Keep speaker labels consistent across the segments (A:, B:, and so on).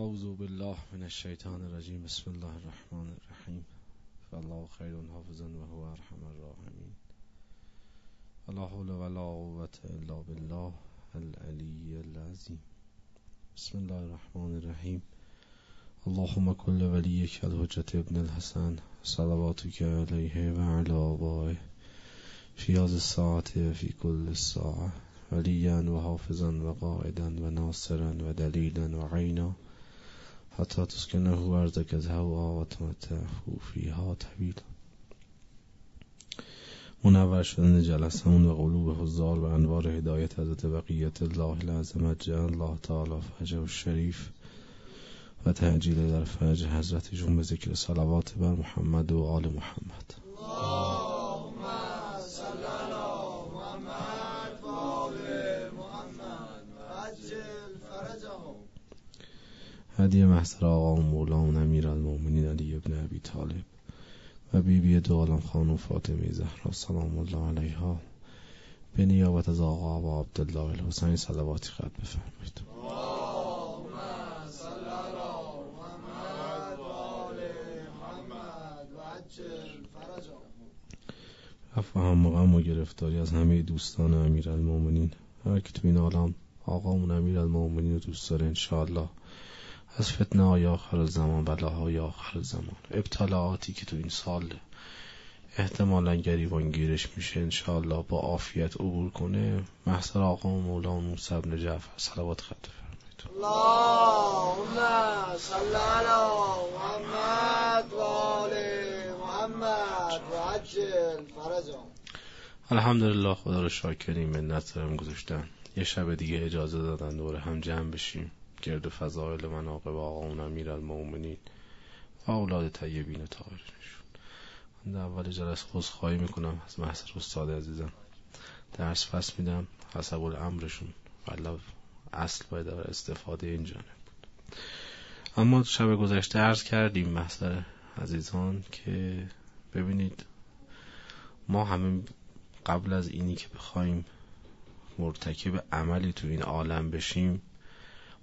A: أعوذ بالله من الشیطان الرجیم بسم الله الرحمن الرحیم فالله خیر حافظا و هو أرحم الراحمین ولا حول ولا قوة إلا بالله العلی العظیم بسم الله الرحمن الرحیم اللهم كل وليك الحجة ابن الحسن صلواتك عليه وعلى آبائه في هذه الساعة وفي كل الساعة. وليا وحافظا وقائدا وناصرا ودليلا وعينا. حتی تسکنه ارزک از هوا و تمتعه فیها طویلا منور شدن جلسمون و قلوب حضار و انوار هدایت حضرت بقیت الله العظمت جعل الله تعالی فجر و شریف و تعجیل در فجر حضرت جون به ذکر صلوات بر محمد و آل محمد. هدیه محضر آقا و مولا و نمیر المومنین علی ابن ابی طالب و بی بی دو عالم خانم فاطمه زهرا سلام الله علیها. به نیابت از آقا و عبدالله الحسین صلواتی خط بفرمایید. رفع هم غم و گرفتاری از همه دوستان امیر المومنین هر که تو این عالم آقامون امیر المومنین رو دوست داره انشاءالله. از فتنه های آخر زمان بلاهای آخر زمان. ابتلاعاتی که تو این سال احتمالا گریبانگیرش میشه انشاءالله با عافیت عبور کنه. محصر آقا و مولا موسی بن جعفر صلوات خط فرمایید.
B: اللهم صل علی محمد و آل محمد و عجل فرجهم
A: الحمدلله خدا رو شاکریم منت دارم گذاشتن. یه شب دیگه اجازه دادن دور هم جمع بشیم. گرد فضایل مناقب آقا امیر المومنین و اولاد طیبین طاهرینشون. من در اول جلس خواهی می‌کنم از محضر استاد عزیزم. درس پس میدم. حسب الامرشون ولی اصل باید در استفاده این جانب بود. اما شب گذشته عرض کردیم محضر عزیزان که ببینید ما همه قبل از اینی که بخوایم مرتکب عملی تو این عالم بشیم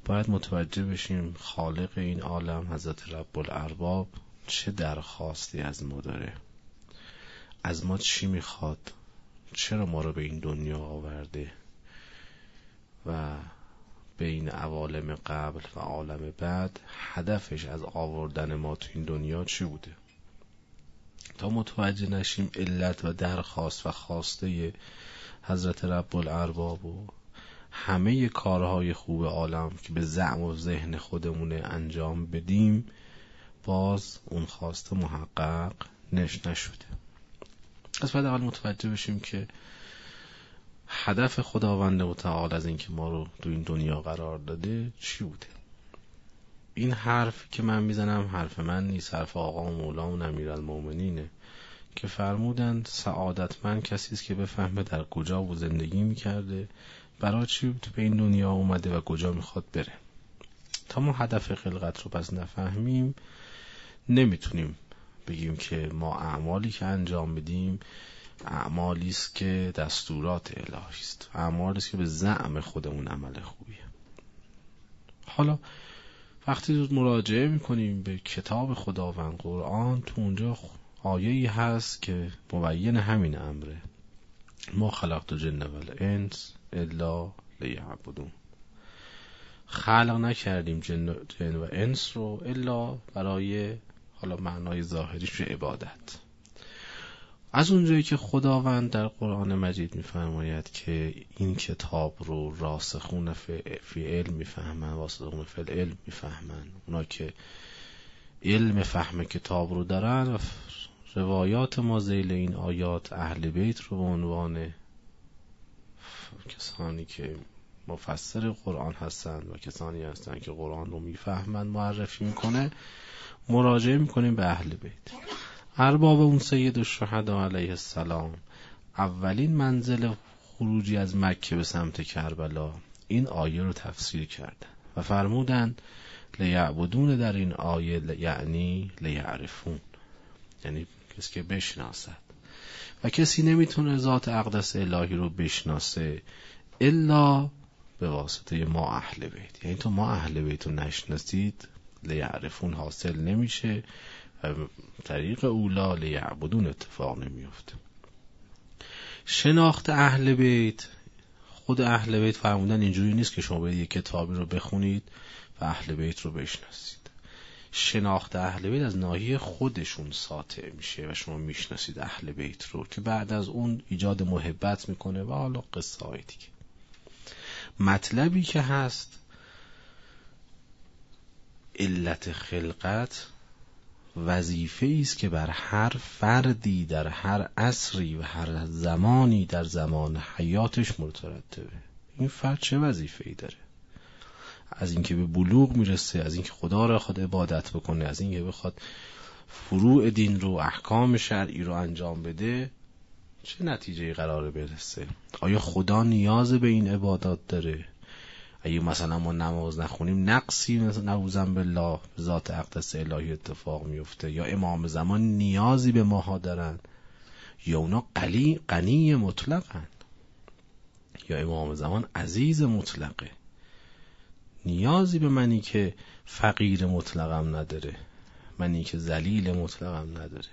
A: باید متوجه بشیم خالق این عالم حضرت رب الارباب چه درخواستی از ما داره. از ما چی می‌خواد؟ چرا ما رو به این دنیا آورده؟ و بین عوالم قبل و عالم بعد هدفش از آوردن ما تو این دنیا چی بوده؟ تا متوجه نشیم علت و درخواست و خواسته حضرت رب الارباب و همه کارهای خوب عالم که به زعم و ذهن خودمونه انجام بدیم باز اون خواسته محقق نش نشده. از بعد اول متوجه بشیم که هدف خداوند متعال از اینکه ما رو تو این دنیا قرار داده چی بوده؟ این حرف که من می‌زنم حرف من نیست حرف آقا و مولا و نمیر المومنینه که فرمودند سعادتمند کسی است که بفهمه در کجا و زندگی می‌کرده. برای چی به این دنیا اومده و کجا می‌خواد بره؟ تا ما هدف خلقت رو پس نفهمیم نمی‌تونیم بگیم که ما اعمالی که انجام بدیم اعمالی است که دستورات الهی است. اعمالی است که به زعم خودمون عمل خوبیه حالا وقتی مراجعه می‌کنیم به کتاب خداوند قرآن تو اونجا آیه هست که مبین همین امره. ما خلقت جن و الانس الا لیعبدون. خلق نکردیم جن, و انس رو الا برای حالا معنای ظاهریش عبادت. از اونجایی که خداوند در قرآن مجید میفرماید که این کتاب رو راسخون فی علم می‌فهمن واسطون فی علم می‌فهمن. اونا که علم فهم کتاب رو دارن و روایات ما زیل این آیات اهل بیت رو به عنوان کسانی که مفسر قرآن هستند و کسانی هستند که قرآن رو می‌فهمند معرفی می‌کنه مراجعه می‌کنیم به اهل بیت. ارباب اون سید الشهدا علیه السلام. اولین منزل خروجی از مکه به سمت کربلا. این آیه رو تفسیر کردن و فرمودند لیعبدون در این آیه یعنی لیعرفون. یعنی کسی که بشناسد. و کسی نمی‌تونه ذات اقدس الهی رو بشناسه الا به واسطه ما اهل بیت. یعنی تو ما اهل بیت رو نشناسید لیعرفون حاصل نمیشه و طریق اولا لیعبدون اتفاق نمیفته شناخت اهل بیت خود اهل بیت فرمودن اینجوری نیست که شما برید یک کتابی رو بخونید و اهل بیت رو بشناسید. شناخت اهل بیت از ناحیه خودشون ساطع میشه و شما می‌شناسید اهل بیت رو که بعد از اون ایجاد محبت می‌کنه و حالا قصه های دیگه. مطلبی که هست علت خلقت وظیفه است که بر هر فردی در هر عصری و هر زمانی در زمان حیاتش مترتبه این فرد چه وظیفه ای داره؟ از اینکه به بلوغ می‌رسه از اینکه خدا را خود عبادت بکنه از اینکه بخواد فروع دین رو احکام شرعی رو انجام بده چه نتیجه قراره برسه؟ آیا خدا نیاز به این عبادات داره؟ اگه مثلا ما نماز نخونیم نقصی نعوذن بالله ذات اقدس الهی اتفاق میفته. یا امام زمان نیازی به ماها دارن. یا اونا قلی قنی مطلقن. یا امام زمان عزیز مطلقه. نیازی به منی که فقیر مطلقم نداره. منی که ذلیل مطلقم نداره.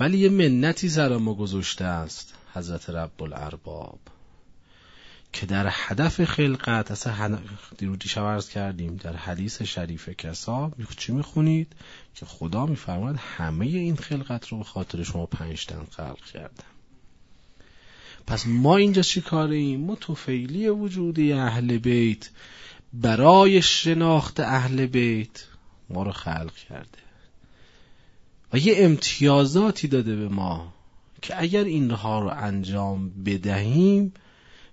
A: ولی یه منتی سر ما گذاشته است حضرت رب الارباب که در هدف خلقت اصلا دیرو دیشب عرض کردیم در حدیث شریف کسا چی می‌خونید؟ که خدا میفرماید همه این خلقت رو به خاطر شما پنجتن خلق کردم. پس ما اینجا چی کاریم؟ ما توفیلی وجودی اهل بیت. برای شناخت اهل بیت. ما رو خلق کرده. و یه امتیازاتی داده به ما که اگر اینها رو انجام بدهیم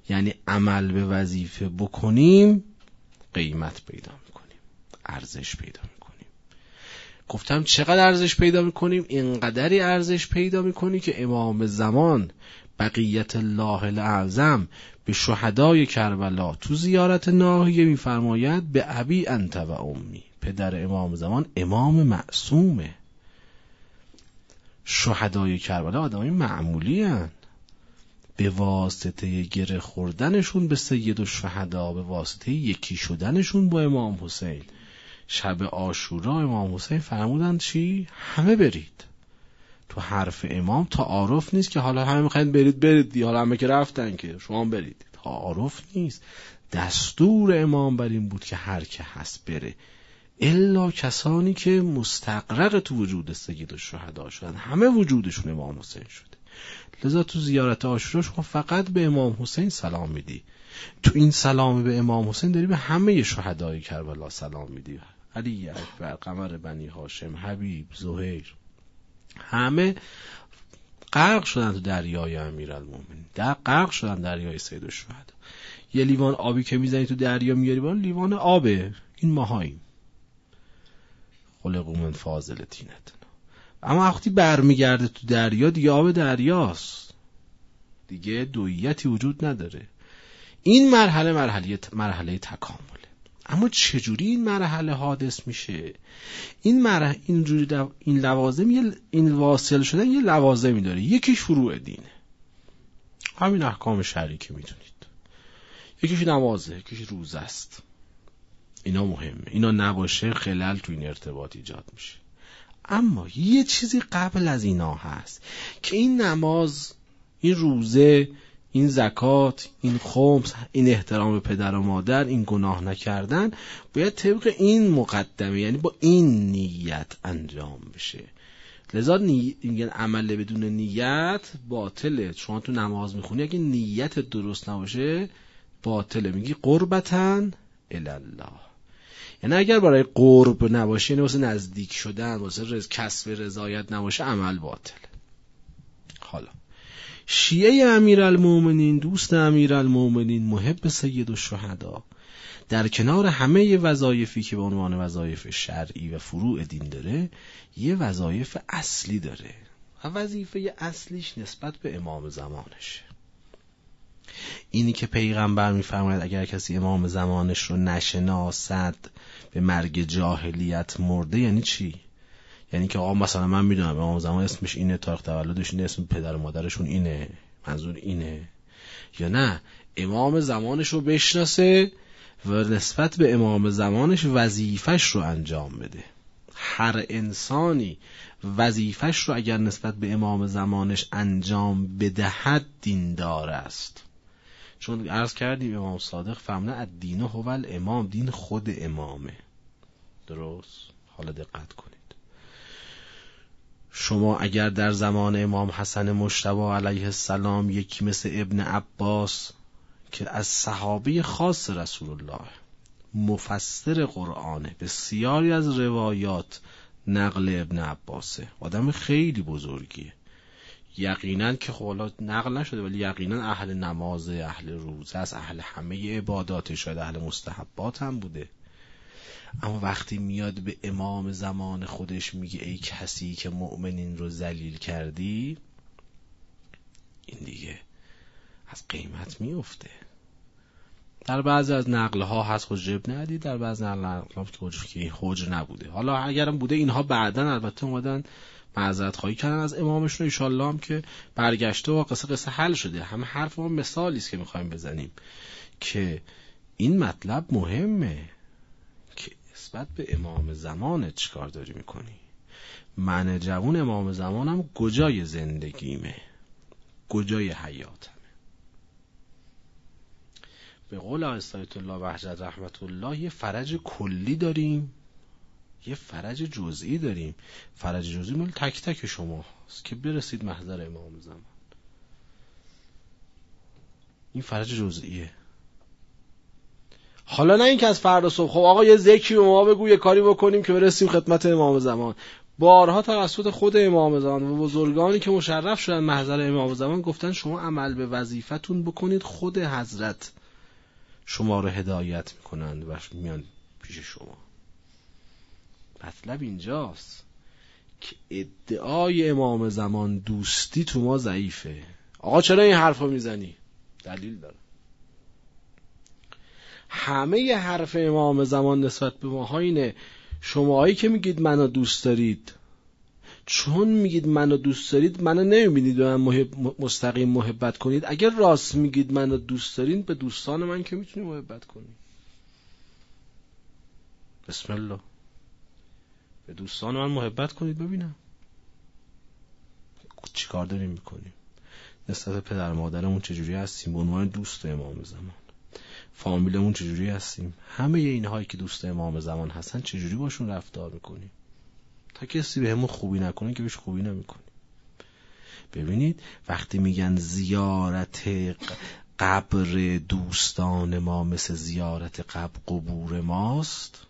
A: یعنی عمل به وظیفه بکنیم قیمت پیدا می‌کنیم. ارزش پیدا می‌کنیم. گفتم چقدر ارزش پیدا می‌کنیم؟ اینقدری ارزش پیدا می‌کنی که امام زمان بقیت الله الاعظم به شهدای کربلا تو زیارت ناحیه میفرماید به ابی انت و امی پدر امام زمان امام معصومه شهدای کربلا آدمای معمولی هن. به واسطه گره خوردنشون به سید و شهدا به واسطه یکی شدنشون با امام حسین شب آشورا امام حسین فرمودند چی؟ همه برید تو حرف امام تعارف نیست که حالا همه می‌خواید برید برید دی حالا همه که رفتن که شما برید. تعارف نیست. دستور امام بر این بود که هر که هست بره. الا کسانی که مستقرق تو وجود سید شهدا شدن. همه وجودشون امام حسین شده. لذا تو زیارت آشورا شما فقط به امام حسین سلام میدی. تو این سلام به امام حسین داری به همه شهدای کربلا سلام میدی. علی اکبر قمر بنی هاشم حبیب زهیر. همه غرق شدن تو دریای امیرالمومنین. در غرق شدن دریای سید الشهدا. یه لیوان آبی که می‌زنی تو دریا میاری بالا لیوان آبه. این ماهاییم. خلقو من فاضل تینت. اما وقتی برمیگرده تو دریا دیگه آب دریاست. دیگه دویتی وجود نداره. این مرحله مرحله مرحله تکامل. اما چجوری این مرحله حادث میشه؟ این مرحله اینجوری این لوازم یه این واصل شدن یه لوازمی داره. یکیش فروع دینه همین احکام شرعی که می‌تونید. یکیش نمازه یکیش روزه است. اینا مهمه. اینا نباشه خلل تو این ارتباط ایجاد میشه. اما یه چیزی قبل از اینا هست که این نماز این روزه این زکات این خمس این احترام به پدر و مادر این گناه نکردن باید طبق این مقدمه یعنی با این نیت انجام بشه. لذا نی... میگن عمل بدون نیت باطله. شما تو نماز می‌خونی اگه نیت درست نباشه باطله. میگی قربتن الله یعنی اگر برای قرب نباشه یعنی واسه نزدیک شدن واسه رز... کسب رضایت نباشه عمل باطله حالا. شیعه امیرالمومنین دوست امیرالمومنین محب سید و شهدا. در کنار همه وظایفی که به عنوان وظایف شرعی و فروع دین داره یه وظایف اصلی داره و وظیفه اصلیش نسبت به امام زمانشه اینی که پیغمبر میفرماید اگر کسی امام زمانش رو نشناسد به مرگ جاهلیت مرده یعنی چی؟ یعنی که آقا مثلا من می‌دونم امام زمان اسمش اینه تاریخ تولدش اینه اسم پدر و مادرشون اینه منظور اینه. یا نه؟ امام زمانش رو بشناسه و نسبت به امام زمانش وظیفش رو انجام بده. هر انسانی وظیفش رو اگر نسبت به امام زمانش انجام بدهد دیندار است. چون عرض کردیم امام صادق فرمونه الدین هو امام دین خود امامه. درست؟ حالا دقت کنید شما اگر در زمان امام حسن مشتبه علیه السلام یکی مثل ابن عباس که از صحابه خاص رسول الله مفسر قرآنه بسیاری از روایات نقل ابن عباسه آدم خیلی بزرگیه. یقینا که خب نقل نشده ولی یقینا اهل نماز اهل روزه از اهل همه عبادات شاید اهل مستحبات هم بوده. اما وقتی میاد به امام زمان خودش میگه ای کسی که مؤمنین رو ذلیل کردی این دیگه از قیمت میفته. در بعضی از نقل ها هست حجب ندی در بعضی از نقل ها که حجر نبوده. حالا اگرم بوده اینها بعدا البته اومدن معذرت خواهی کردن از امامشون. ایشالله هم که برگشته و قصه قصه حل شده. همه حرف ما مثالی است که می‌خوایم بزنیم که این مطلب مهمه. نسبت به امام زمانت چیکار داری می‌کنی؟ من جوون امام زمانم کجای زندگیمه. کجای حیاتمه. به قول استایت الله وحجت رحمت الله یه فرج کلی داریم. یه فرج جزئی داریم. فرج جزئی مال تک تک شما هست که برسید محضر امام زمان. این فرج جزئیه. حالا نه اینکه از فردا صبح. خب آقا یه ذکری به ما بگو یه کاری بکنیم که برسیم خدمت امام زمان. بارها توسط خود امام زمان و بزرگانی که مشرف شدن محضر امام زمان گفتن شما عمل به وظیفتون بکنید خود حضرت شما رو هدایت می‌کنند و میان پیش شما. مطلب اینجاست که ادعای امام زمان دوستی تو ما ضعیفه. آقا چرا این حرف رو می‌زنی؟ دلیل داره. همه حرف امام زمان نسبت به ما اینه. شماهایی که میگید منو دوست دارید. چون میگید منو دوست دارید منو نمی‌بینید و من مستقیم محبت کنید. اگر راست میگید منو دوست دارین به دوستان من که می‌تونید محبت کنید بسم الله. به دوستان من محبت کنید ببینم. چی کار داریم می‌کنیم؟ نسبت پدر مادرمون چجوری هستیم؟ به عنوان دوست امام زمان. فامیلمون چجوری هستیم؟ همه اینهایی که دوست امام زمان هستن چجوری باشون رفتار می‌کنیم؟ تا کسی به همون خوبی نکنه که بهش خوبی نمی‌کنیم. ببینید وقتی میگن زیارت قبر دوستان ما مثل زیارت قبر قبور ماست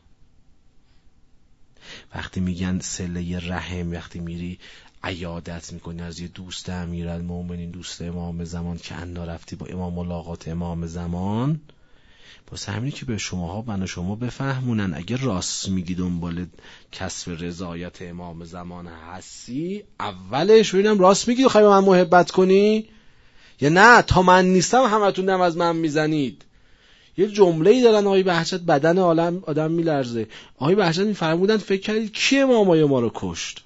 A: وقتی میگن سله رحم وقتی میری عیادت می‌کنی از یه دوست امیرالمومنین دوست امام زمان که انا رفتی با امام ملاقات امام زمان واسه همینی که به شماها بنا شما بفهمونن. اگه راست میگی دنبال کسب رضایت امام زمان هستی اولش ببینم راست میگی خواهی من محبت کنی؟ یا نه تا من نیستم همتون نم از من می‌زنید. یه جمله ای دارن آقای بهجت بدن عالم آدم میلرزه. آقای بهجت میفرمودن فکر کردید کی امامای ما رو کشت؟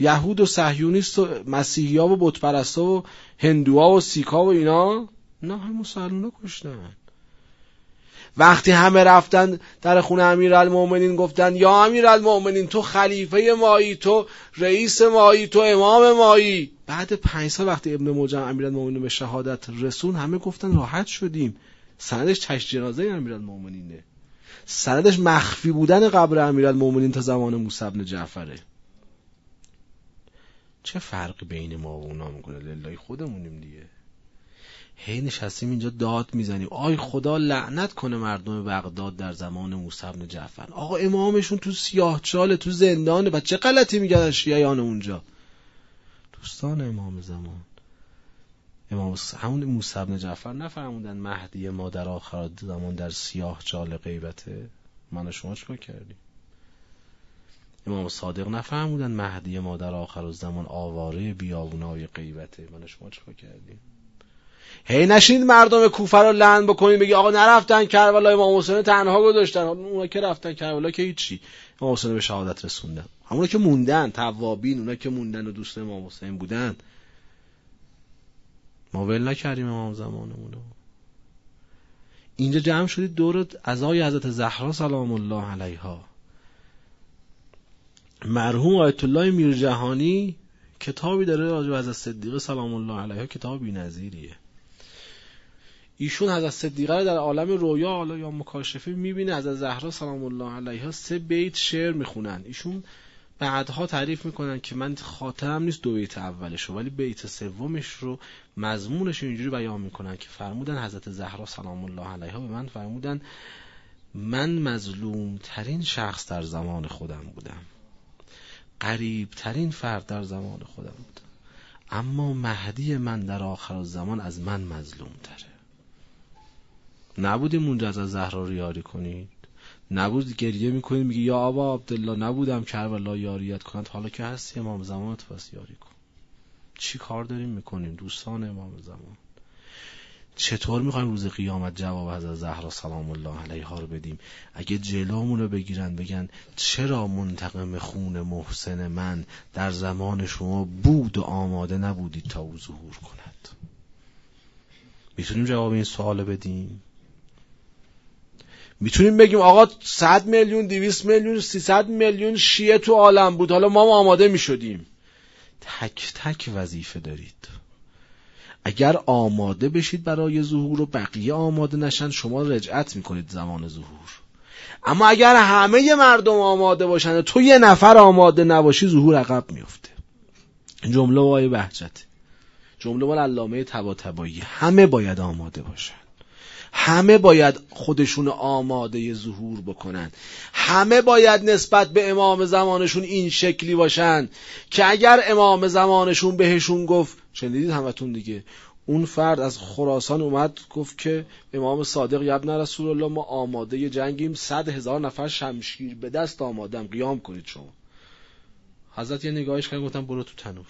A: یهود و صهیونیست و مسیحی ها و بتپرستا و هندوها و سیکا و اینا؟ نه هم مسلمان کشتن. وقتی همه رفتن در خونه المومنین گفتن یا المومنین تو خلیفه مایی تو رئیس مایی تو امام مایی. بعد پنج سال وقتی ابن موجم المومنین به شهادت رسون همه گفتن راحت شدیم. سندش چشت جنازه المومنینه سندش مخفی بودن قبر المومنین تا زمان موسی جعفره. چه فرقی بین ما و اونا می‌کنه؟ لله خودمونیم دیگه. هی نشستیم اینجا داد می‌زنیم. آی خدا لعنت کنه مردم بغداد در زمان موسی بن جعفر. آقا امامشون تو سیاه چاله تو زندانه. و چه غلطی میگن شیعیان اونجا؟ دوستان امام زمان. امام همون موسی بن جعفر نفرموندن مهدی ما در آخر زمان در سیاه چاله غیبته. من شما چکار کردیم؟ امام صادق نفرمودن مهدی ما در آخر زمان آواره بیابونای غیبته. من شما چکار کردیم؟ هی نشین مردم کوفه رو لعن بکنید بگی آقا نرفتن کربلا امام حسین تنها گذاشتن. اونا که رفتن کربلا که هیچی. امام حسین به شهادت رسوندن. همونا که موندن توابین اونا که موندن و دوست امام حسین بودن. ما ول نکردیم امام زمانمونو. اینجا جمع شدید دور ازای حضرت زهرا سلام الله علیها. مرحوم آیت الله میر جهانی کتابی داره راجع به حضرت صدیقه سلام الله علیها. کتاب بی‌نظیریه. ایشون حضرت صدیقه رو در عالم رویا حالا یا مکاشفه می‌بینه حضرت زهرا سلام الله علیها سه بیت شعر می‌خونن. ایشون بعدها تعریف می‌کنن که من خاطرم نیست دو بیت اولش رو ولی بیت سومش رو مضمونش رو اینجوری بیان می‌کنن که فرمودن حضرت زهرا سلام الله علیها به من فرمودن من مظلوم ترین شخص در زمان خودم بودم. قریب ترین فرد در زمان خودم بودم اما مهدی من در آخر زمان از من مظلوم تره نبودیم اونجا از زهرا رو یاری کنید؟ نبود گریه می‌کنید میگی یا آبا عبدالله نبودم کربلا یاریت کند حالا که هستی امام زمان تو پس یاری کن. چی کار داریم می‌کنیم دوستان امام زمان؟ چطور می‌خوایم روز قیامت جواب از زهرا سلام الله علیها رو بدیم؟ اگه جلومون رو بگیرن بگن چرا منتقم خون محسن من در زمان شما بود و آماده نبودید تا او ظهور کند؟ می‌تونیم جواب این سوال بدیم؟ می‌تونیم بگیم آقا 100 میلیون 200 میلیون 300 میلیون شیعه تو عالم بود. حالا ما آماده می‌شدیم. تک تک وظیفه دارید. اگر آماده بشید برای ظهور و بقیه آماده نشن شما رجعت می‌کنید زمان ظهور. اما اگر همه مردم آماده باشن تو یه نفر آماده نباشی ظهور عقب میفته جمله وای بهجت. جمله مال علامه طباطبایی. همه باید آماده باشن. همه باید خودشون آماده ظهور بکنن. همه باید نسبت به امام زمانشون این شکلی باشن که اگر امام زمانشون بهشون گفت شنیدید همتون دیگه اون فرد از خراسان اومد گفت که امام صادق یبن رسول الله ما آماده جنگیم صد هزار نفر شمشیر به دست آمادم قیام کنید شما. حضرت یه نگاهش کرد گفتم برو تو تنور.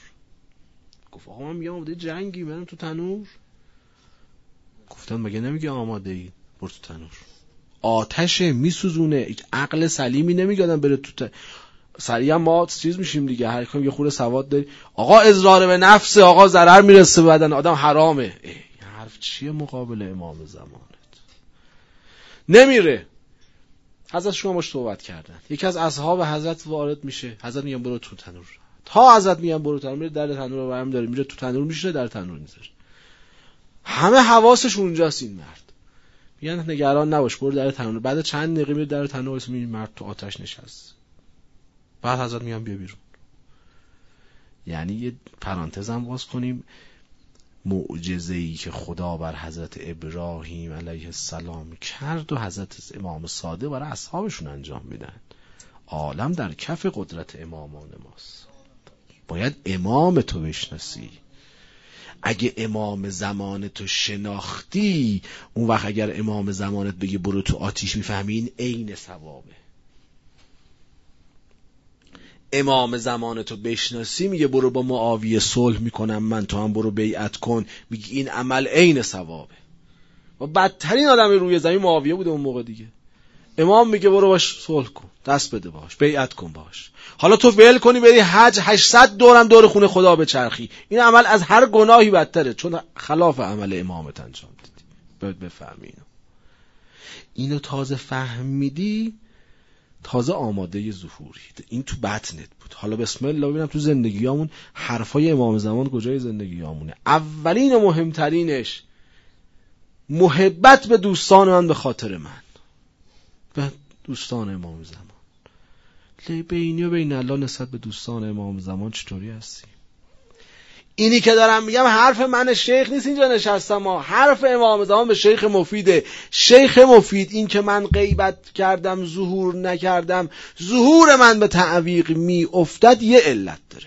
A: گفت آقا من میگم آماده جنگی برم تو تنور. گفتن مگه نمیگه آماده ای برو تو تنور. آتش میسوزونه. عقل سلیمی نمیگه بره تو تنور سریع ما چیز میشیم دیگه. هر کم یه خورده سواد داری آقا اضرار به نفس آقا ضرر می‌رسه به بدن. آدم حرامه. این حرف چیه مقابل امام زمانت؟ نمیره. حضرت شما باش صحبت کردن. یکی از اصحاب حضرت وارد میشه. حضرت میگن برو تو تنور. تا حضرت میگن برو تنور میره در تنور رو برم داره میره تو تنور میشه در تنور می‌ذاره. همه حواسش اونجاست این مرد. میگن نگران نباش برو در تنور. بعد چند دقیقه میره در تنور می‌بینی مرد تو آتش نشست. بعد حضرت میگن بیا بیرون. یعنی یه پرانتزم باز کنیم. معجزه ای که خدا بر حضرت ابراهیم علیه السلام کرد و حضرت امام صادق برای اصحابشون انجام میدن. عالم در کف قدرت امامان ماست. باید امام تو بشناسی. اگه امام زمان تو شناختی اون وقت اگر امام زمانت بگه برو تو آتیش می‌فهمی این عین ثوابه. امام زمان تو بشناسی میگه برو با معاویه صلح می‌کنم من تو هم برو بیعت کن. میگه این عمل عین ثوابه. و بدترین آدم روی زمین معاویه بوده اون موقع دیگه. امام میگه برو باش صلح کن. دست بده باش بیعت کن باش. حالا تو ول کنی بری حج 800 دورم دور خونه خدا به چرخی. این عمل از هر گناهی بدتره چون خلاف عمل امامت انجام دیدی. باید بفهمی اینو. اینو تازه فهمیدی؟ تازه آماده ظهوری. این تو بطنت بود. حالا بسم الله ببینم تو زندگیامون حرفای امام زمان کجای زندگیامونه. اولین و مهمترینش محبت به دوستان من به خاطر من. به دوستان امام زمان. بینی و بین الله نسبت به دوستان امام زمان چطوری هستی؟ اینی که دارم میگم حرف من شیخ نیست اینجا نشستم ما حرف امام زمان به شیخ مفیده. شیخ مفید این که من غیبت کردم ظهور نکردم ظهور من به تعویق می افتد یه علت داره.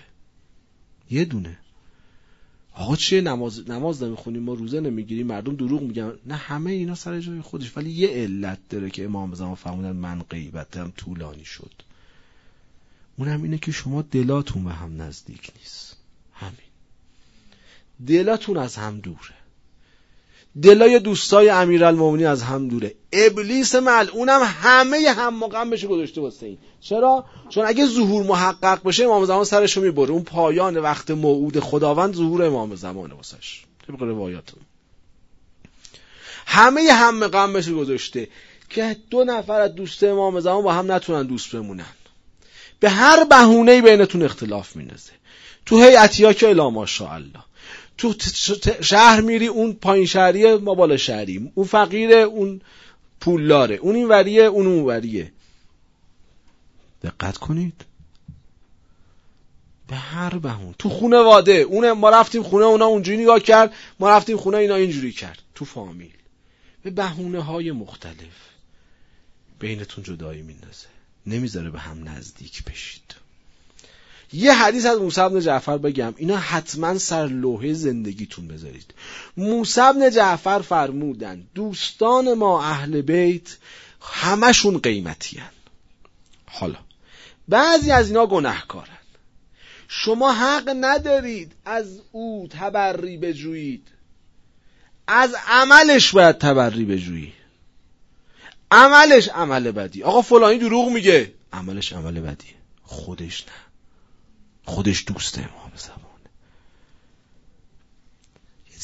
A: یه دونه. آقا چیه نماز نماز نمی‌خونیم ما روزه نمی‌گیریم مردم دروغ میگن. نه همه اینا سر جای خودش. ولی یه علت داره که امام زمان فرمودن من غیبتم طولانی شد. اونم اینه که شما دلاتون به هم نزدیک نیست. همین. دلاتون از هم دوره. دلای دوستای امیرالمومنین از هم دوره. ابلیس ملعونم همه هم بشه گذاشته واسه این. چرا؟ چون اگه ظهور محقق بشه امام زمان سرشو می‌بره. اون پایان وقت موعود خداوند ظهور امام زمانه واسش. طبق روایاتون. همه هم غمش گذاشته که دو نفر از دوست امام زمان با هم نتونن دوست بمونن. به هر بهونه بینتون اختلاف میندازه. تو هیئتیا که الا ماشاءالله. تو شهر میری اون پایین شهریه ما بالا شهری اون فقیره اون پولداره. اون این وریه اون اون وریه دقت کنید. به هر بهون. تو خونه واده اون ما رفتیم خونه اونا اونجوری نگاه کرد. ما رفتیم خونه اینا اینجوری کرد. تو فامیل. به بهونه های مختلف. بینتون جدایی میندازه. نمی‌ذاره به هم نزدیک بشید. یه حدیث از موسی بن جعفر بگم. اینا حتما سر لوحه زندگیتون بذارید. موسی بن جعفر فرمودن دوستان ما اهل بیت همشون قیمتی هن. حالا بعضی از اینا گناهکارن. شما حق ندارید از او تبری بجویید. از عملش باید تبری بجویید. عملش عمل بدی. آقا فلانی دروغ میگه. عملش عمل بدی خودش نه. خودش دوست امام زمانه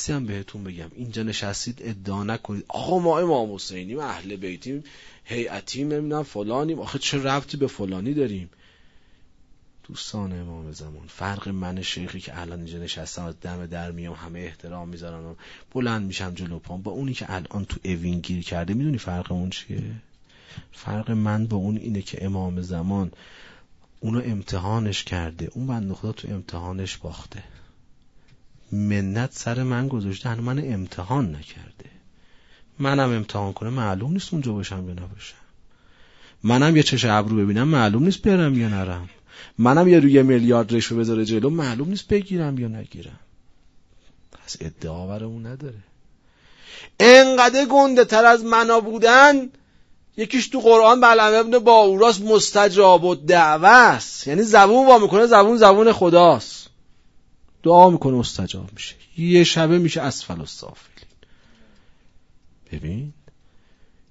A: یه هم بهتون بگم. اینجا نشستید ادعا نکنید. آقا ما امام حسینیم اهل بیتیم هیئتیم نمی‌دونم فلانیم. آخه چه ربطی به فلانی داریم؟ دوستان امام زمان فرق من شیخی که الان اینجا نشستم از دم در میام همه احترام می‌ذارن و بلند میشم جلو پام با اونی که الان تو اوین گیر کرده می‌دونی فرق اون چیه؟ فرق من با اون اینه که امام زمان اونو امتحانش کرده اون بند خدا تو امتحانش باخته. منت سر من گذاشته هنو من امتحان نکرده. منم امتحان کنه معلوم نیست اونجا باشم یا نباشم. منم یه چش ابرو ببینم معلوم نیست برم یا نرم. منم یه روی میلیارد رشوه بذاره جلو معلوم نیست بگیرم یا نگیرم. پس ادعا برمون نداره. انقدر گنده تر از منا بودن یکیش تو قرآن بلعم ابن با اوراس مستجاب و است. یعنی زبون وا می‌کنه زبون زبون خداست. دعا می‌کنه مستجاب میشه. یه شبه میشه اسفل و سافلین. ببین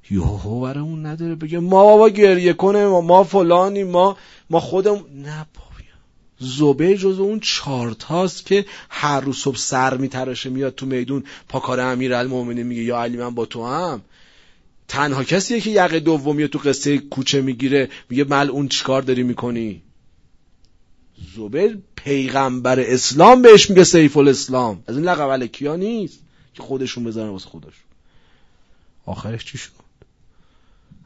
A: یوهو برمون نداره بگه ما بابا گریه کنه ما, ما فلانی ما ما خودم نه زبه جز اون چارت هاست که هر روز صبح سر میتراشه میاد تو میدون پاکار امیر المومنی میگه یا علی من با تو هم. تنها کسیه که یقه دومی تو قصه کوچه می‌گیره میگه مل اون چیکار داری می‌کنی؟ زبیر پیغمبر اسلام بهش میگه سیف الاسلام. از این لقب کیا نیست که خودشون بزنن واسه خودشون. آخرش چی شد؟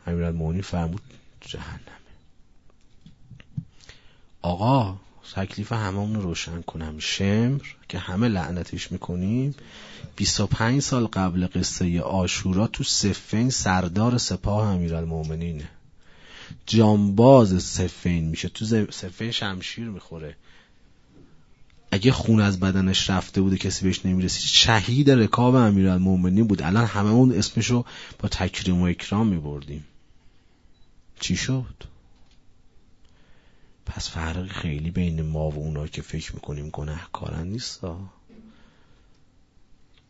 A: امیرالمومنین فرمود جهنمه آقا تکلیف هممون رو روشن کنم. شمر که همه لعنتش می‌کنیم 25 سال قبل قصه آشورا تو سفین سردار سپاه امیرالمومنینه جانباز سفین میشه. تو سفین شمشیر می‌خوره. اگه خون از بدنش رفته بوده کسی بهش نمی‌رسید. شهید رکاب امیرالمومنین بود. الان هممون اسمشو با تکریم و اکرام میبردیم. چی شد؟ پس فرق خیلی بین ما و اونا که فکر می‌کنیم گناهکارن نیستا؟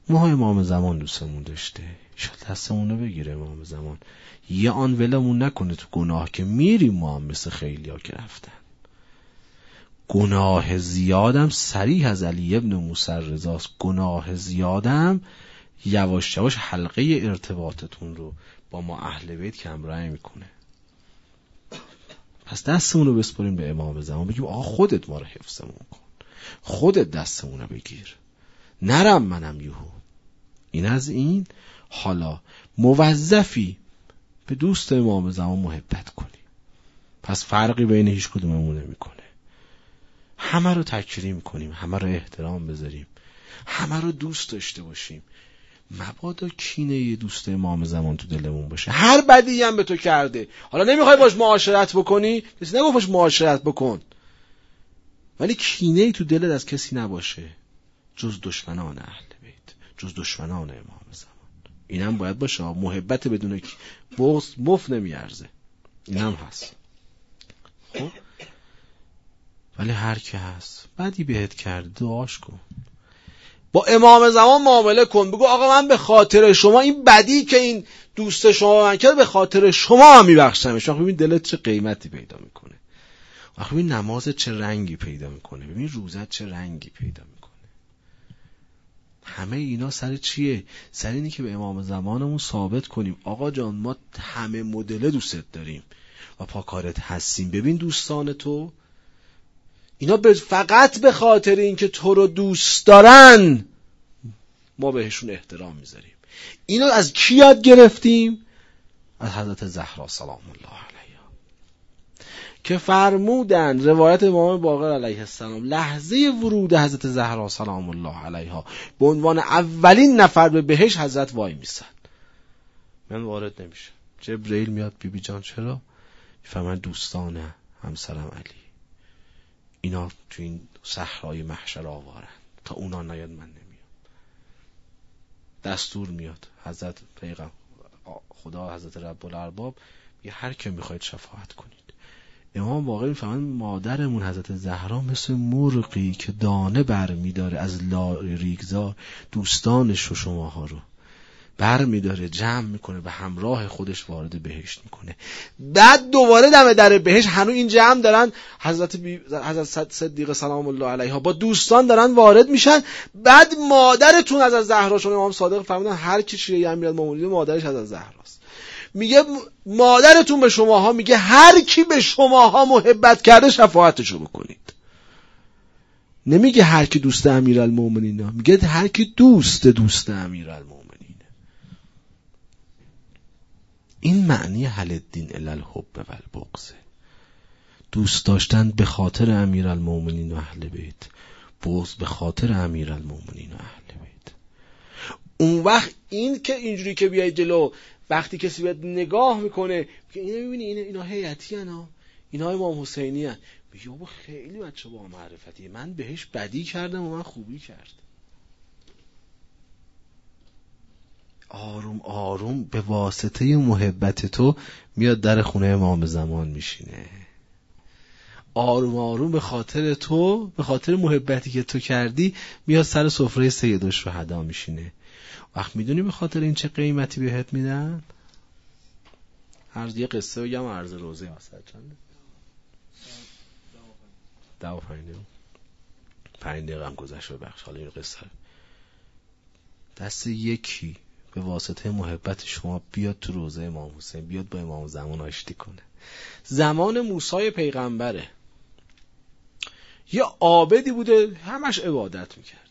A: ما امام زمان دوستمون داشته. شاید دستمون رو بگیره امام زمان. یه آن ولمون نکنه تو گناه که میریم ما هم مثل خیلی ها که رفتن. گناه زیادم سریح از علی ابن موسر رضاست گناه زیادم یواش یواش حلقه ارتباطتون رو با ما اهل بیت کمرنگ می‌کنه. پس دستمون رو بسپریم به امام زمان. بگیم آقا خودت ما رو حفظمون کن. خودت دستمون رو بگیر. نرم منم یهو. این از این. حالا موظفی به دوست امام زمان محبت کنی. پس فرقی بین هیچ کدوممون نمی‌کنه. همه رو تکریم کنیم. همه رو احترام بذاریم. همه رو دوست داشته باشیم. مبادا کینه یه دوست امام زمان تو دلمون باشه. هر بدی هم به تو کرده. حالا نمی‌خوای باش معاشرت بکنی؟ کسی نگفت باش معاشرت بکن. ولی کینه ای تو دلت از کسی نباشه. جز دشمنان اهل بیت. جز دشمنان امام زمان. اینم باید باشه. محبت بدون بغض مف نمیارزه. اینم هست. خب؟ ولی هر که هست. بدی بهت کرده دعاش کن. با امام زمان معامله کن. بگو آقا من به خاطر شما این بدی که این دوست شما من کرد به خاطر شما هم میبخشمش. وقت ببین دلت چه قیمتی پیدا می‌کنه. وقت ببین نماز چه رنگی پیدا می‌کنه. ببین روزت چه رنگی پیدا می‌کنه. همه اینا سر چیه؟ سر اینی که به امام زمانمون ثابت کنیم. آقا جان ما همه مدل دوستت داریم و پاکارت هستیم. ببین دوستان تو اینا فقط به خاطر اینکه تو رو دوست دارن ما بهشون احترام می‌ذاریم. اینو از کی یاد گرفتیم؟ از حضرت زهرا سلام الله علیها. که فرمودن روایت امام باقر علیه السلام لحظه ورود حضرت زهرا سلام الله علیها. به عنوان اولین نفر به بهش حضرت وای میسن من وارد نمیشم. جبرئیل میاد بیبی بی جان چرا؟ فهمن دوستانه همسرم علی. اینا تو این صحرای محشر آوارن. تا اونا نیاد من نمیام. دستور میاد. حضرت پیغم خدا حضرت رب الارباب یه هر که می‌خواید شفاعت کنید. امام واقعی می‌فهمن مادرمون حضرت زهرا مثل مرغی که دانه بر میداره از لاریگزار دوستانش و شماها رو. بر میداره جمع می‌کنه به همراه خودش وارد بهشت می‌کنه. بعد دوباره دم در بهشت هنو این جمع دارن حضرت, بی... حضرت صدیق سلام الله علیها با دوستان دارن وارد میشن. بعد مادرتون از از زهرا چون امام صادق فرمودن هر کی شیعه امیرالمومنین مادرش از از زهراست میگه مادرتون به شماها میگه هر کی به شماها محبت کرده شفاعتشو بکنید. نمیگه هر کی دوست امیرالمومنین میگه هر کی دوست دوست امیرالمومنین این معنی حل الدین الالحب و البغضه دوست داشتن به خاطر امیرالمومنین و اهل بیت بغض به خاطر امیرالمومنین و اهل بیت. اون وقت این که اینجوری که بیای جلو وقتی کسی بیاد نگاه می‌کنه که اینا می‌بینی اینا اینا هیئتی اینا اینا امام حسینی هن. میگه خیلی بچه با معرفتی. من بهش بدی کردم و من خوبی کرد آروم آروم به واسطه محبت تو میاد در خونه امام زمان میشینه. آروم آروم به خاطر تو به خاطر محبتی که تو کردی میاد سر سفره سید شهدا میشینه. وقت می‌دونی به خاطر این چه قیمتی بهت میدن؟ عرض یه قصه بگم عرض روزه. واسه چنده دو پنج پنج دقیقه هم گذشت بخش. حالا این قصه. دست یکی. به واسطه محبت شما بیاد تو روزه امام حسین بیاد با امام زمان آشتی کنه. زمان موسای پیغمبره. یه عابدی بوده همش عبادت می‌کرده.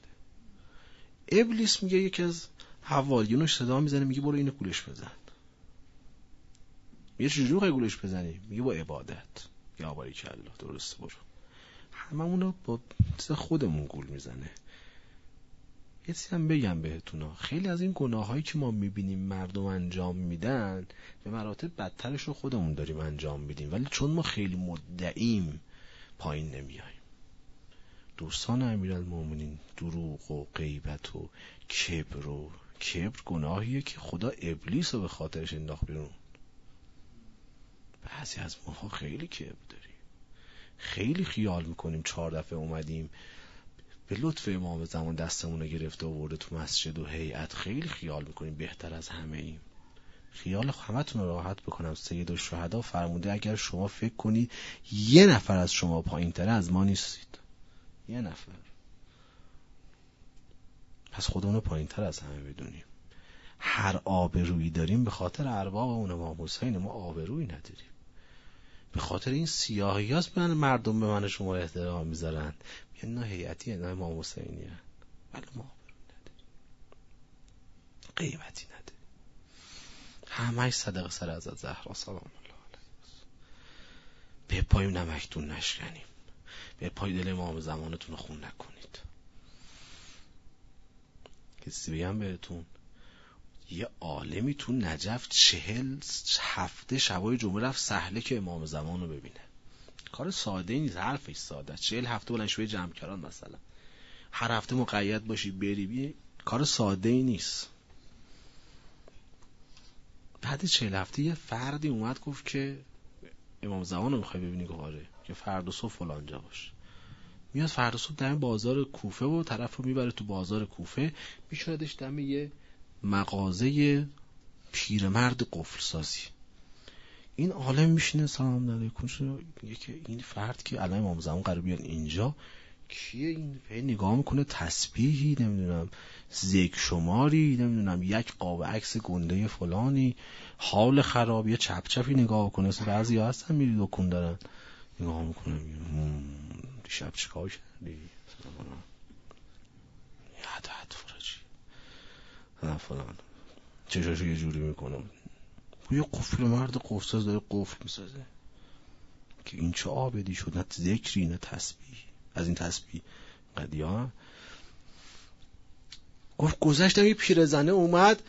A: ابلیس میگه یکی از حوالیونش صدا می‌زنه میگه برو اینو گولش بزن. یه چجوری گولش بزنی؟ میگه با عبادت. یا باری الله درست برو. هممونو با خودمون گول می‌زنه. یه هم بگم بهتون خیلی از این گناه که ما می‌بینیم مردم انجام میدن به مراتب بدترش رو خودمون داریم انجام میدیم. ولی چون ما خیلی مدعیم پایین نمیاییم دوستان امیرالمومنین دروغ و غیبت و کبر و کبر گناهیه که خدا ابلیس رو به خاطرش انداخت بیرون. بعضی از ماها خیلی کبر داریم. خیلی خیال می‌کنیم چهار دفعه اومدیم به لطف امام زمان دستمون رو گرفته و ورده تو مسجد و هیئت. خیلی خیال می‌کنیم بهتر از همه ایم. خیال همتون رو راحت بکنم. سید و شهدا فرموده اگر شما فکر کنید یه نفر از شما پایین تره از ما نیستید. یه نفر. پس خودمون پایین تر از همه بدونیم. هر آبرویی داریم به خاطر ارباب اون امام حسین. ما آبرویی نداریم. به خاطر این سیاهی هاست من مردم به من شما احترام می‌ذارن. نه هیئتی نه امام حسینی ولی ما نداریم. قیمتی نداریم. همش صدق سر از زهرا سلام الله به پای نمکتون نشکنیم. به پای دل امام زمانتون خون نکنید. کسی بگم بهتون؟ یه عالمی تو نجف چهل هفته شبای جمعه رفت سهله که امام زمان رو ببینه. کار ساده نیست حرفش ساده چهل هفته بلند شوی جمع کردن مثلا. هر هفته مقید باشی بری بی کار ساده ای نیست. بعد چهل هفته یه فردی اومد گفت که امام زمان رو می‌خوای ببینی گواره که فرد و صبح فلانجا باش. میاد فرد و صبح دم بازار کوفه و طرف رو می‌بره تو بازار کوفه. میشوندش دم یه مغازه پیرمرد قفل سازی این عالم میشینه سلام علیکم. که این فرد که الان امام زمان قرار بیان اینجا کیه این؟ هی نگاه می‌کنه تسبیحی نمی‌دونم ذکر شماری نمی‌دونم یک قاب عکس گنده فلانی حال خراب یه چپ چپی نگاه کنه. بعضی هستن میری دکون دارن. نگاه می‌کنه دیشب چیکار کردی؟ یه حد فرجی نه فلان. چشاشو یه جوری می‌کنم. یه قفل مرد قفل داره قفل می‌سازه. که این چه آبدی شد نه ذکری نه تسبیح. از این تسبیح قدیا گفت گذشتم یه پیرزنه اومد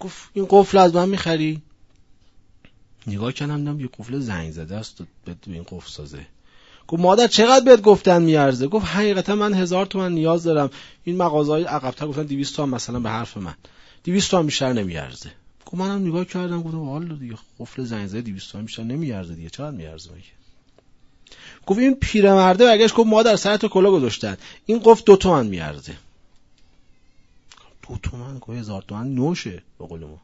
A: گفت این قفل از من می‌خری؟ نگاه کردم دیدم یه قفل زنگ زده است به این قفل سازه. گفت مادر چقدر بهت گفتن میارزه؟ گفت حقیقتا من هزار تومن نیاز دارم. این مغازهای عقبتر گفتن 200 تومن مثلا به حرف من. 200 تومن بیشتر نمیارزه. گفت منم نگاه کردم گفتم والا دیگه قفل زنگ زده 200 تومن بیشتر نمیارزه دیگه. چقدر میارزه مگه؟ گفت این پیرمرده برگشت گفت مادر سرت کلا گذاشتن. این قفل دو تومن میارزه. دو تومن؟ گفت هزار تومن نوشه به قول ما.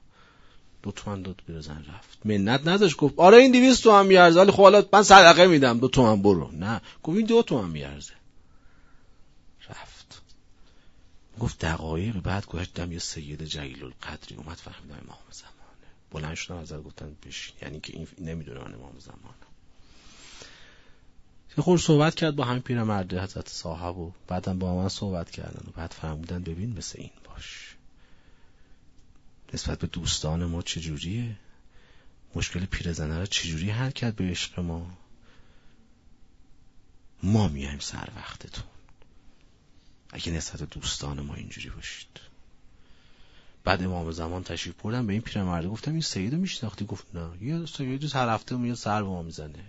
A: دو تومن داد بزن رفت. منت نداشت گفت آره این 200 تومن میارزه ولی خب حالا من صدقه میدم دو تومن برو. نه گفت این دو تومن میارزه رفت گفت دقایق بعد گذشتم یه سید جلیل القدری اومد فهمیدم امام زمانه. بلند شدم ازت گفتن بشین. یعنی که این نمی‌دونه من امام زمانه. یه خور صحبت کرد با همین پیرمرد حضرت صاحب و بعدم با من صحبت کردن و بعد فهمیدن ببین مثل این باش. نسبت به دوستان ما چجوریه؟ مشکل پیرزنه رو چجوری حل کرد به عشق ما؟ ما میایم سر وقتتون. اگه نسبت دوستان ما اینجوری باشید. بعد امام زمان تشریف بردم به این پیرمرده گفتم این سیدو میشناختی؟ گفت نه. یه سیدو هر هفته میاد سر به ما می‌زنه.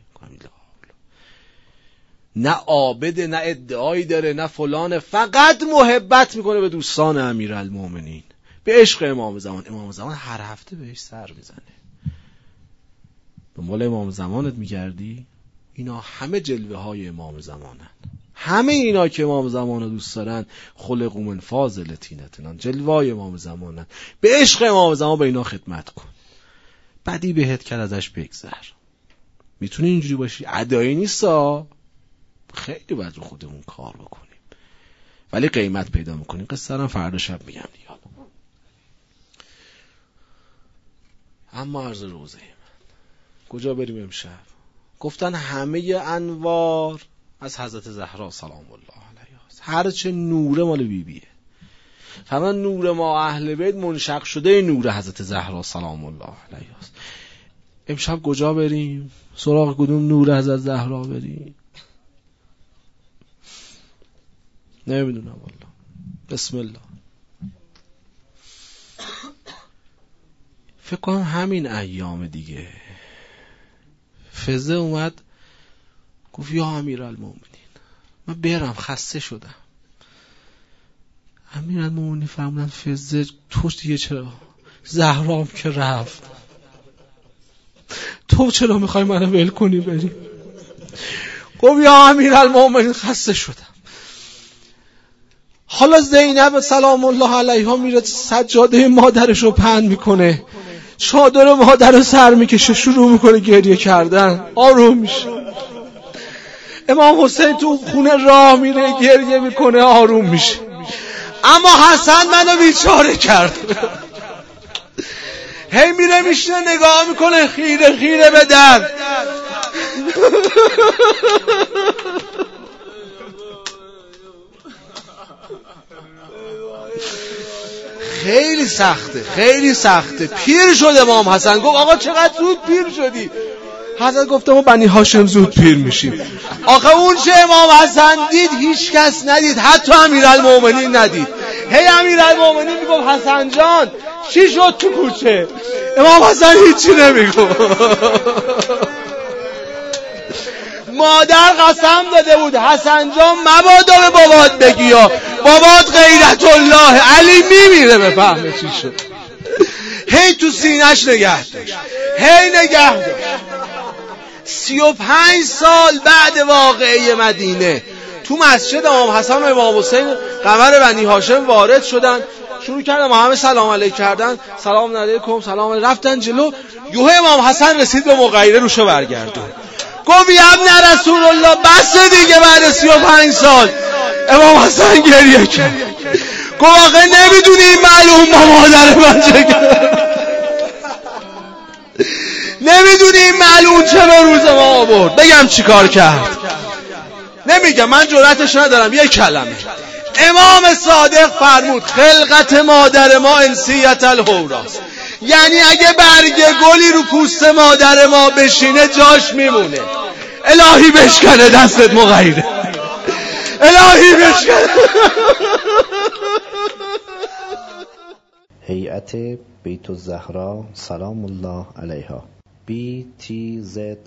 A: نه عابد نه ادعایی داره نه فلانه فقط محبت می‌کنه به دوستان امیرالمومنین به عشق امام زمان. امام زمان هر هفته بهش سر می‌زنه. مال امام زمانت میگردی؟ اینا همه جلوه های امام زمانن. همه اینا که امام زمان دوست دارن خلق من فاضل تینتنان جلوه های امام زمانن به عشق امام زمان به اینا خدمت کن. بدی بهت کرد ازش بگذر. می‌تونی اینجوری باشی؟ ادایی نیستا. خیلی باید رو خودمون کار بکنیم. ولی قیمت پیدا می‌کنیم قصه هم فردا شب میگم دیگه. اما عرض روزه من. کجا بریم امشب؟ گفتن همه انوار از حضرت زهرا سلام الله علیها هرچه نور مال بیبیه. فما نور ما اهل بیت منشق شده نور حضرت زهرا سلام الله علیها امشب کجا بریم؟ سراغ کدوم نور حضرت زهرا بریم؟ نمی‌دونم والله. بسم الله. فکر کنم همین ایام دیگه. فزه اومد گفت یا امیر من برم خسته شدم. امیر المومنین فرمودن فزه توش دیگه چرا؟ زهرام که رفت. تو چرا می‌خوای منو ول کنی بری؟ گفت یا امیر المومنین خسته شدم. حالا زینب سلام الله علیها میره سجاده مادرش رو پهن می‌کنه. چادر مادر رو سر می‌کشه شروع می‌کنه گریه کردن. آروم میشه. امام حسین تو خونه راه میره گریه می‌کنه آروم میشه. اما حسن منو بیچاره کرد. هی میره میشه نگاه می‌کنه خیره خیره به در خیلی سخته خیلی سخته. پیر شد امام حسن. گفت آقا چقدر زود پیر شدی؟ حضرت گفته ما بنی هاشم زود پیر میشیم. آخه اون چه امام حسن دید هیچ کس ندید. حتی امیرالمومنین ندید. هی امیرالمومنین می‌گفت حسن جان چی شد تو کوچه؟ امام حسن هیچی نمیگو مادر قسم داده بود حسن جان مبادا به بابات بگی یا. بابات غیرت الله. علی میمیره به فهم چی شد. هی تو سینش نگه داشت. هی نگه داشت. سی و پنج سال بعد واقعه مدینه. تو مسجد امام حسن و امام حسین قمر بنی هاشم وارد شدن. شروع کردن همه سلام علیک کردن. سلام علیکم سلام علیکم. رفتن جلو. یوه امام حسن رسید به مغیره روشو برگردون. گفت ابن رسول الله بس دیگه بعد سی و پنج سال. امام حسن گریه کرد. گفت آقا نمی‌دونی این معلوم با مادر من چه نمی‌دونی این معلوم به روز ما آورد. بگم چیکار کرد. نمیگم من جرأتش ندارم یه کلمه. امام صادق فرمود خلقت مادر ما انسیت الهوراست یعنی اگه برگ گلی رو پوست مادر ما بشینه جاش میمونه. الهی بشکنه دستت مغیره. الهی بشکنه.
C: هیئت بیت الزهرا سلام الله علیها. btzs.ir